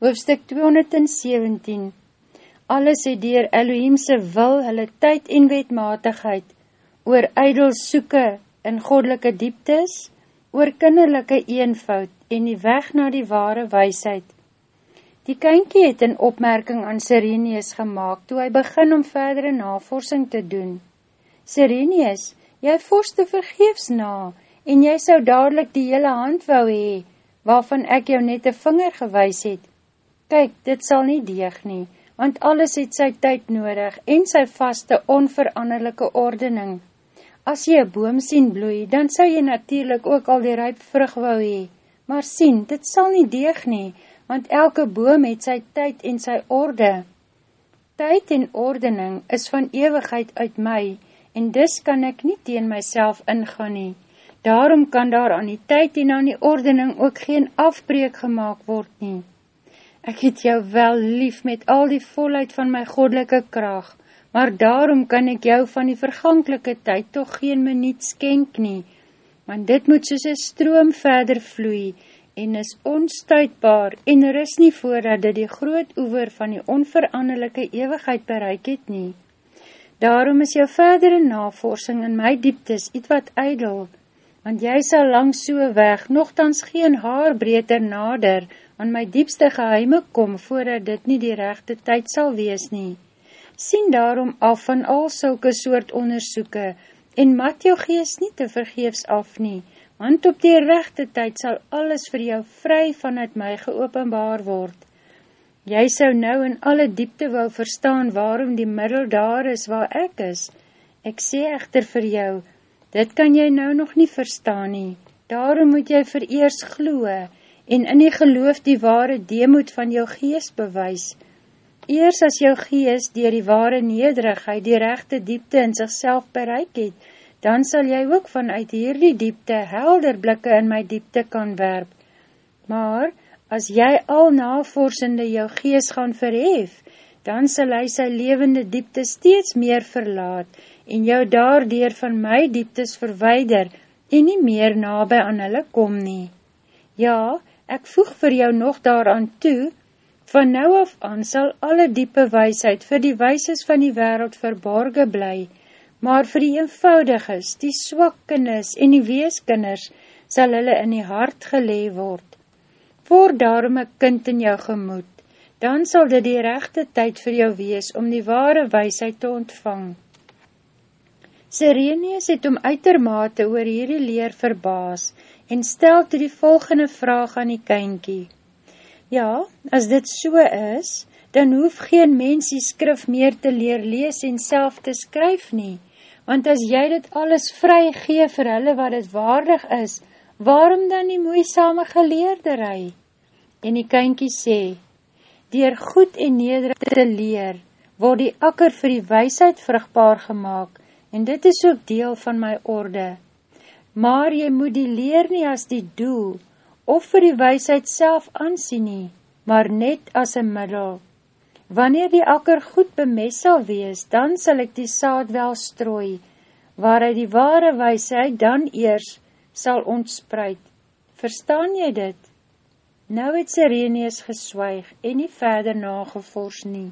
Hoofstuk 217 Alles het dier Elohimse wil hulle tyd en wetmatigheid oor eidel soeke in godelike dieptes, oor kinderlijke eenvoud en die weg na die ware weisheid. Die kynkie het een opmerking aan Sirenius gemaakt toe hy begin om verdere navorsing te doen. Sirenius, jy vorste vergeefs na en jy sou dadelijk die hele hand wou hee, waarvan ek jou net een vinger gewys het. Kyk, dit sal nie deeg nie, want alles het sy tyd nodig en sy vaste onveranderlijke ordening. As jy een boom sien bloei, dan sal jy natuurlijk ook al die ryp vrug wou hee. Maar sien, dit sal nie deeg nie, want elke boom het sy tyd en sy orde. Tyd en ordening is van ewigheid uit my, en dus kan ek nie teen myself ingaan nie. Daarom kan daar aan die tyd en aan die ordening ook geen afbreek gemaakt word nie. Ek het jou wel lief met al die volheid van my godelike kracht, maar daarom kan ek jou van die verganklike tyd toch geen minuut skenk nie, want dit moet soos een stroom verder vloei, en is onstuitbaar, en er is nie voordat dit die groot oever van die onveranderlijke eeuwigheid bereik het nie. Daarom is jou verdere navorsing in my dieptes iets wat eidel, want jy sal langs so weg, nogthans geen haar breeder nader, aan my diepste geheime kom, voordat dit nie die rechte tyd sal wees nie. Sien daarom af van al sulke soort onderzoeke, en mat jou gees nie te vergeefs af nie, want op die rechte tyd sal alles vir jou vry vanuit my geopenbaar word. Jy sou nou in alle diepte wou verstaan waarom die middel daar is waar ek is. Ek sê echter vir jou, dit kan jy nou nog nie verstaan nie. Daarom moet jy vereers gloe, en in die geloof die ware deemoed van jou gees bewys. Eers as jou gees dier die ware nederigheid die rechte diepte in sigself bereik het, dan sal jy ook vanuit hierdie diepte helder blikke in my diepte kan werp. Maar, as jy al navorsende jou gees gaan verhef, dan sal hy sy levende diepte steeds meer verlaat en jou daardoor van my dieptes verweider en nie meer nabij aan hulle kom nie. Ja, ek voeg vir jou nog daaraan toe, van nou af aan sal alle diepe weisheid vir die weises van die wereld verborge bly, maar vir die eenvoudiges, die swakkenis en die weeskinders, sal hulle in die hart gelee word. Voor daarom een kind in jou gemoed, dan sal dit die rechte tyd vir jou wees om die ware weisheid te ontvang. Sirenius het om uitermate oor hierdie leer verbaas en stel toe die volgende vraag aan die kynkie. Ja, as dit so is, dan hoef geen mens die skrif meer te leer lees en self te skryf nie, want as jy dit alles vry gee vir hulle wat het waardig is, waarom dan die moeisame geleerderij? En die kynkie sê, Dier goed en nederig te leer, word die akker vir die weisheid vrugbaar gemaakt, en dit is ook deel van my orde maar jy moet die leer nie as die doel, of vir die weisheid self ansien nie, maar net as een middel. Wanneer die akker goed bemes sal wees, dan sal ek die saad wel strooi, waaruit die ware weisheid dan eers sal ontspreid. Verstaan jy dit? Nou het Sireneus geswyg en nie verder nagevors nie.